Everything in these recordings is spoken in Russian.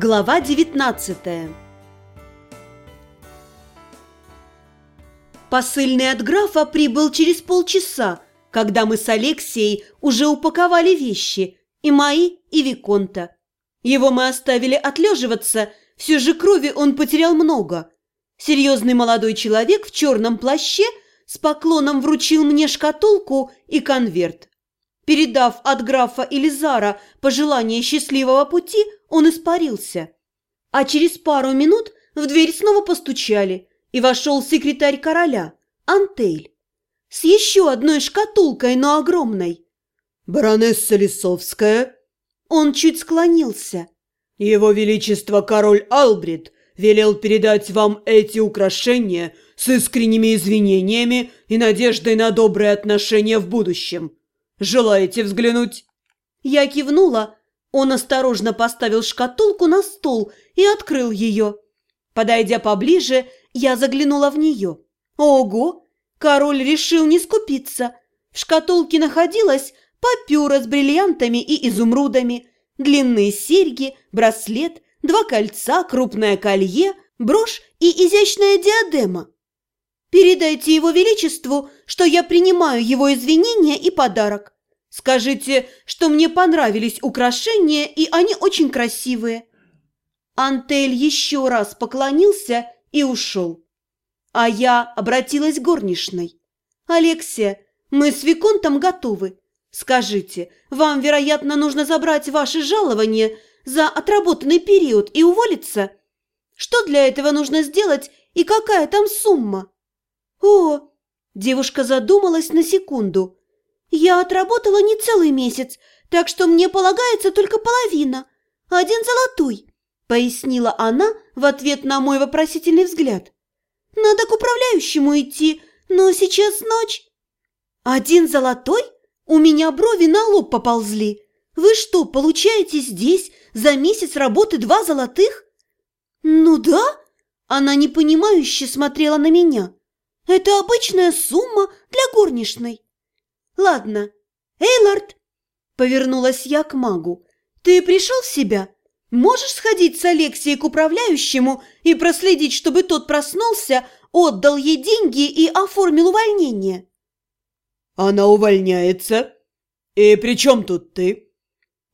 Глава 19 Посыльный от графа прибыл через полчаса, когда мы с Алексеей уже упаковали вещи, и мои, и Виконта. Его мы оставили отлеживаться, все же крови он потерял много. Серьезный молодой человек в черном плаще с поклоном вручил мне шкатулку и конверт. Передав от графа Элизара пожелание счастливого пути, он испарился. А через пару минут в дверь снова постучали, и вошел секретарь короля, Антейль, с еще одной шкатулкой, но огромной. «Баронесса Лисовская?» Он чуть склонился. «Его Величество король Албрит велел передать вам эти украшения с искренними извинениями и надеждой на добрые отношения в будущем. Желаете взглянуть?» Я кивнула. Он осторожно поставил шкатулку на стол и открыл ее. Подойдя поближе, я заглянула в нее. Ого! Король решил не скупиться. В шкатулке находилась папюра с бриллиантами и изумрудами, длинные серьги, браслет, два кольца, крупное колье, брошь и изящная диадема. Передайте его величеству, что я принимаю его извинения и подарок. Скажите, что мне понравились украшения, и они очень красивые». Антель еще раз поклонился и ушел. А я обратилась к горничной. «Алексия, мы с Виконтом готовы. Скажите, вам, вероятно, нужно забрать ваше жалование за отработанный период и уволиться? Что для этого нужно сделать и какая там сумма?» «О!» – девушка задумалась на секунду – «Я отработала не целый месяц, так что мне полагается только половина. Один золотой», – пояснила она в ответ на мой вопросительный взгляд. «Надо к управляющему идти, но сейчас ночь». «Один золотой? У меня брови на лоб поползли. Вы что, получаете здесь за месяц работы два золотых?» «Ну да», – она непонимающе смотрела на меня. «Это обычная сумма для горничной». «Ладно. Эйлард!» Повернулась я к магу. «Ты пришел в себя? Можешь сходить с Алексией к управляющему и проследить, чтобы тот проснулся, отдал ей деньги и оформил увольнение?» «Она увольняется? И при чем тут ты?»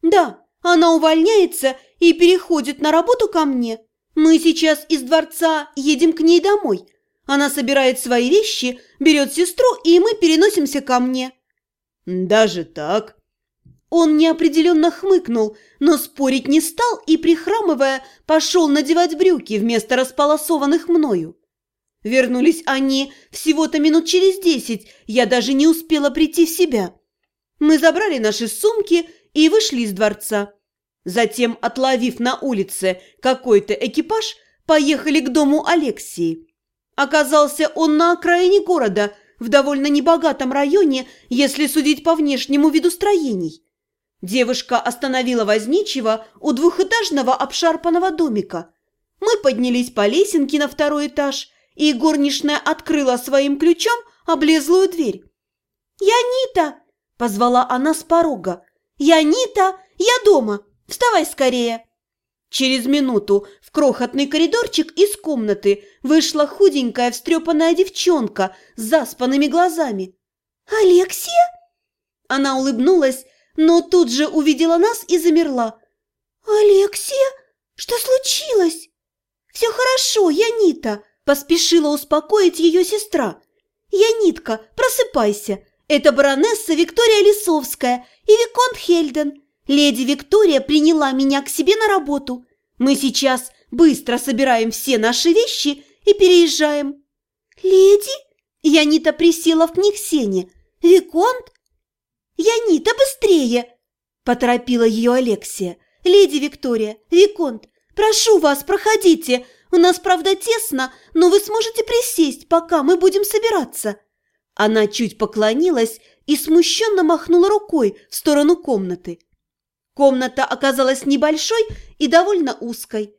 «Да, она увольняется и переходит на работу ко мне. Мы сейчас из дворца едем к ней домой. Она собирает свои вещи, берет сестру, и мы переносимся ко мне». «Даже так?» Он неопределенно хмыкнул, но спорить не стал и, прихрамывая, пошел надевать брюки вместо располосованных мною. Вернулись они всего-то минут через десять, я даже не успела прийти в себя. Мы забрали наши сумки и вышли из дворца. Затем, отловив на улице какой-то экипаж, поехали к дому Алексии. Оказался он на окраине города – в довольно небогатом районе, если судить по внешнему виду строений. Девушка остановила возничего у двухэтажного обшарпанного домика. Мы поднялись по лесенке на второй этаж, и горничная открыла своим ключом облезлую дверь. «Я Нита!» – позвала она с порога. «Я Нита! Я дома! Вставай скорее!» Через минуту в крохотный коридорчик из комнаты вышла худенькая встрепанная девчонка с заспанными глазами. «Алексия?» Она улыбнулась, но тут же увидела нас и замерла. «Алексия? Что случилось?» «Все хорошо, я Нита», – поспешила успокоить ее сестра. «Я Нитка, просыпайся. Это баронесса Виктория Лисовская и Виконт Хельден. Леди Виктория приняла меня к себе на работу. Мы сейчас быстро собираем все наши вещи и переезжаем. Леди? Янита присела в книгсене. Виконт? Янита, быстрее! Поторопила ее Алексия. Леди Виктория, Виконт, прошу вас, проходите. У нас, правда, тесно, но вы сможете присесть, пока мы будем собираться. Она чуть поклонилась и смущенно махнула рукой в сторону комнаты. Комната оказалась небольшой и довольно узкой.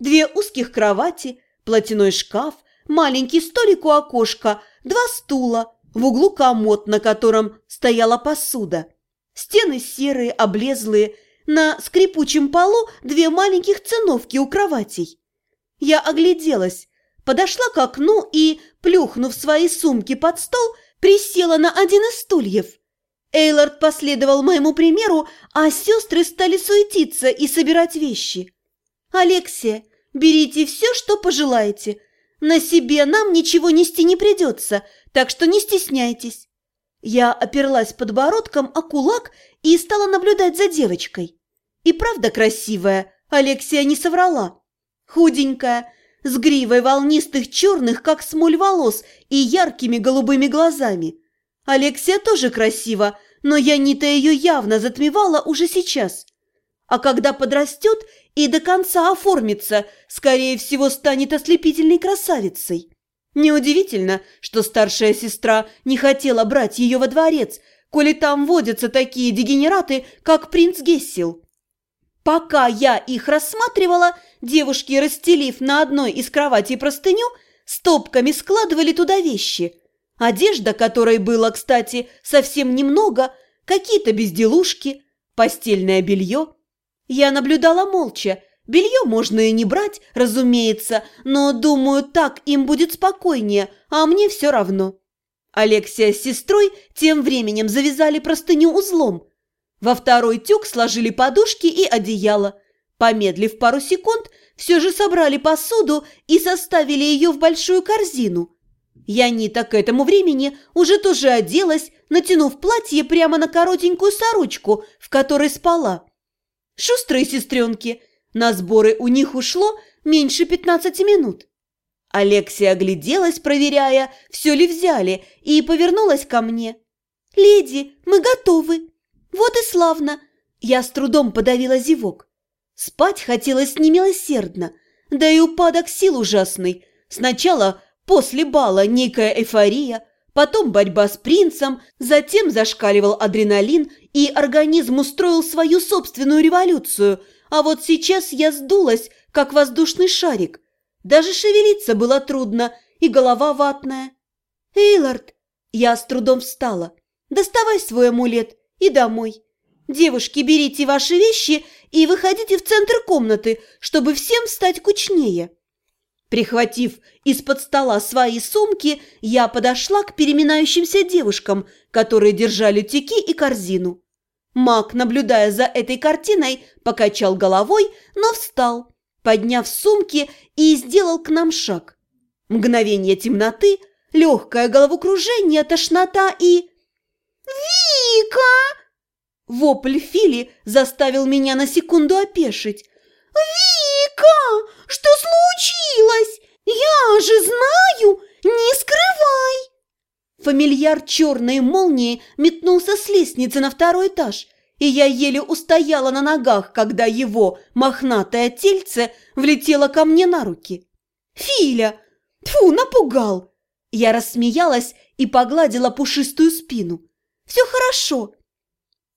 Две узких кровати, платяной шкаф, маленький столик у окошка, два стула, в углу комод, на котором стояла посуда. Стены серые, облезлые, На скрипучем полу две маленьких циновки у кроватей. Я огляделась, подошла к окну и, плюхнув свои сумки под стол, присела на один из стульев. Эйлард последовал моему примеру, а сестры стали суетиться и собирать вещи. «Алексия, берите все, что пожелаете. На себе нам ничего нести не придется, так что не стесняйтесь». Я оперлась подбородком о кулак и стала наблюдать за девочкой. И правда красивая, Алексия не соврала. Худенькая, с гривой волнистых черных, как смоль волос, и яркими голубыми глазами. Алексия тоже красива, но Янита ее явно затмевала уже сейчас. А когда подрастет и до конца оформится, скорее всего, станет ослепительной красавицей. Неудивительно, что старшая сестра не хотела брать ее во дворец, коли там водятся такие дегенераты, как принц Гессел. Пока я их рассматривала, девушки, расстелив на одной из кроватей простыню, стопками складывали туда вещи. Одежда, которой было, кстати, совсем немного, какие-то безделушки, постельное белье. Я наблюдала молча. Белье можно и не брать, разумеется, но, думаю, так им будет спокойнее, а мне все равно. Алексия с сестрой тем временем завязали простыню узлом, во второй тюк сложили подушки и одеяло. Помедлив пару секунд, все же собрали посуду и составили ее в большую корзину. Янита к этому времени уже тоже оделась, натянув платье прямо на коротенькую сорочку, в которой спала. Шустрые сестренки, на сборы у них ушло меньше пятнадцати минут. Алексия огляделась, проверяя, все ли взяли, и повернулась ко мне. «Леди, мы готовы!» «Вот и славно!» Я с трудом подавила зевок. Спать хотелось немилосердно, да и упадок сил ужасный. Сначала после бала некая эйфория, потом борьба с принцем, затем зашкаливал адреналин, и организм устроил свою собственную революцию, а вот сейчас я сдулась, как воздушный шарик. Даже шевелиться было трудно, и голова ватная. «Эйлард!» Я с трудом встала. «Доставай свой амулет и домой. Девушки, берите ваши вещи и выходите в центр комнаты, чтобы всем стать кучнее». Прихватив из-под стола свои сумки, я подошла к переминающимся девушкам, которые держали тюки и корзину. Маг, наблюдая за этой картиной, покачал головой, но встал, подняв сумки и сделал к нам шаг. Мгновение темноты, легкое головокружение, тошнота и... «Вика!» Вопль Фили заставил меня на секунду опешить. «Вика! Что случилось? Я же знаю! Не скрывай!» Фамильяр черной молнии метнулся с лестницы на второй этаж, и я еле устояла на ногах, когда его мохнатое тельце влетело ко мне на руки. «Филя! Тьфу, напугал!» Я рассмеялась и погладила пушистую спину. Все хорошо!»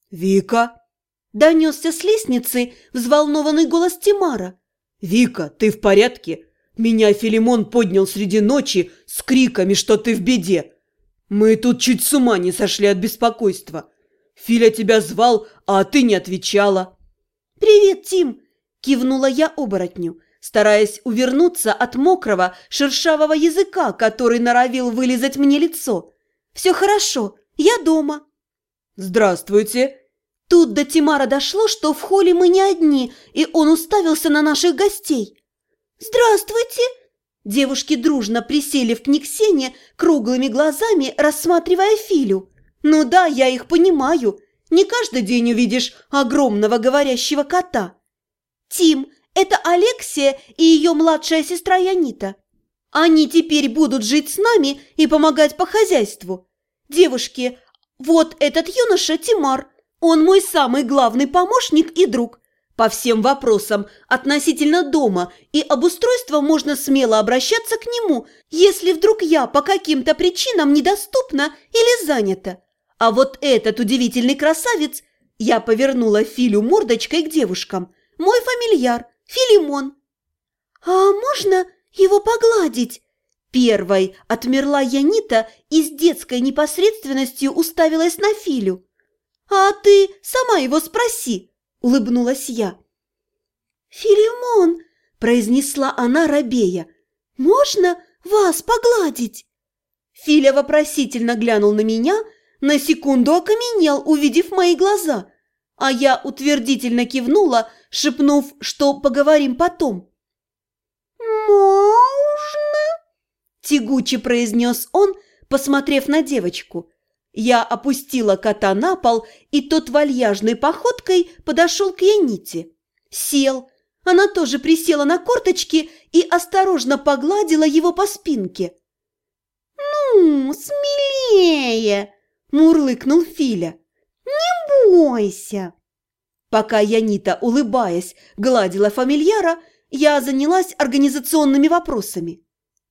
«Вика!» – донесся с лестницы взволнованный голос Тимара. «Вика, ты в порядке? Меня Филимон поднял среди ночи с криками, что ты в беде. Мы тут чуть с ума не сошли от беспокойства. Филя тебя звал, а ты не отвечала». «Привет, Тим!» – кивнула я оборотню, стараясь увернуться от мокрого, шершавого языка, который норовил вылизать мне лицо. «Все хорошо, я дома». «Здравствуйте!» Тут до Тимара дошло, что в холле мы не одни, и он уставился на наших гостей. «Здравствуйте!» Девушки дружно присели в книгсене, круглыми глазами рассматривая Филю. «Ну да, я их понимаю. Не каждый день увидишь огромного говорящего кота». «Тим, это Алексия и ее младшая сестра Янита. Они теперь будут жить с нами и помогать по хозяйству. Девушки, вот этот юноша Тимар, он мой самый главный помощник и друг. По всем вопросам относительно дома и обустройства можно смело обращаться к нему, если вдруг я по каким-то причинам недоступна или занята. А вот этот удивительный красавец, я повернула Филю мордочкой к девушкам, мой фамильяр, Филимон. «А можно его погладить?» Первой отмерла Янита и с детской непосредственностью уставилась на Филю. «А ты сама его спроси!» – улыбнулась я. «Филимон!» – произнесла она рабея. «Можно вас погладить?» Филя вопросительно глянул на меня, на секунду окаменел, увидев мои глаза, а я утвердительно кивнула, шепнув, что поговорим потом. «Можно?» – тягуче произнес он, посмотрев на девочку. Я опустила кота на пол, и тот вальяжной походкой подошел к Яните. Сел. Она тоже присела на корточки и осторожно погладила его по спинке. «Ну, смелее!» – мурлыкнул Филя. «Не бойся!» Пока Янита, улыбаясь, гладила фамильяра, я занялась организационными вопросами.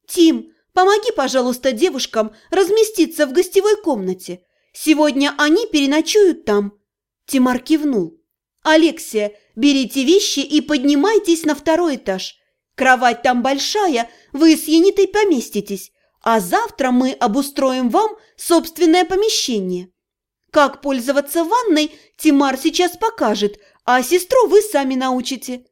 «Тим, помоги, пожалуйста, девушкам разместиться в гостевой комнате. Сегодня они переночуют там». Тимар кивнул. «Алексия, берите вещи и поднимайтесь на второй этаж. Кровать там большая, вы с Янитой поместитесь, а завтра мы обустроим вам собственное помещение. Как пользоваться ванной, Тимар сейчас покажет, а сестру вы сами научите».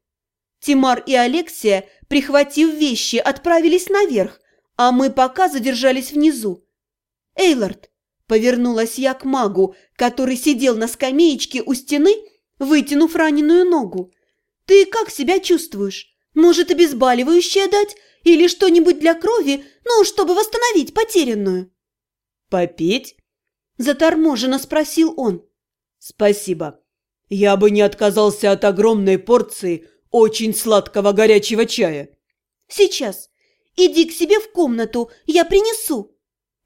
Тимар и Алексия, прихватив вещи, отправились наверх, а мы пока задержались внизу. «Эйлард», — повернулась я к магу, который сидел на скамеечке у стены, вытянув раненую ногу. «Ты как себя чувствуешь? Может, обезболивающее дать или что-нибудь для крови, ну, чтобы восстановить потерянную?» «Попить?» – заторможенно спросил он. «Спасибо. Я бы не отказался от огромной порции очень сладкого горячего чая». «Сейчас. Иди к себе в комнату, я принесу».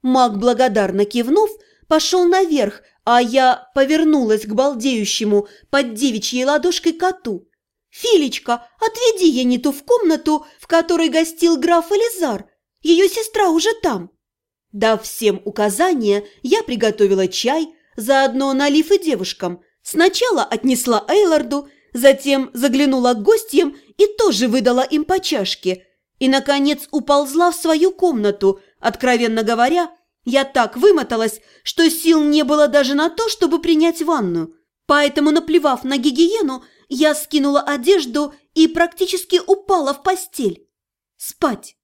Маг, благодарно кивнув, пошел наверх, а я повернулась к балдеющему под девичьей ладошкой коту. «Филечка, отведи Яниту в комнату, в которой гостил граф Элизар. Ее сестра уже там». Дав всем указания, я приготовила чай, заодно налив и девушкам. Сначала отнесла Эйларду, затем заглянула к гостям и тоже выдала им по чашке – и, наконец, уползла в свою комнату. Откровенно говоря, я так вымоталась, что сил не было даже на то, чтобы принять ванну. Поэтому, наплевав на гигиену, я скинула одежду и практически упала в постель. Спать.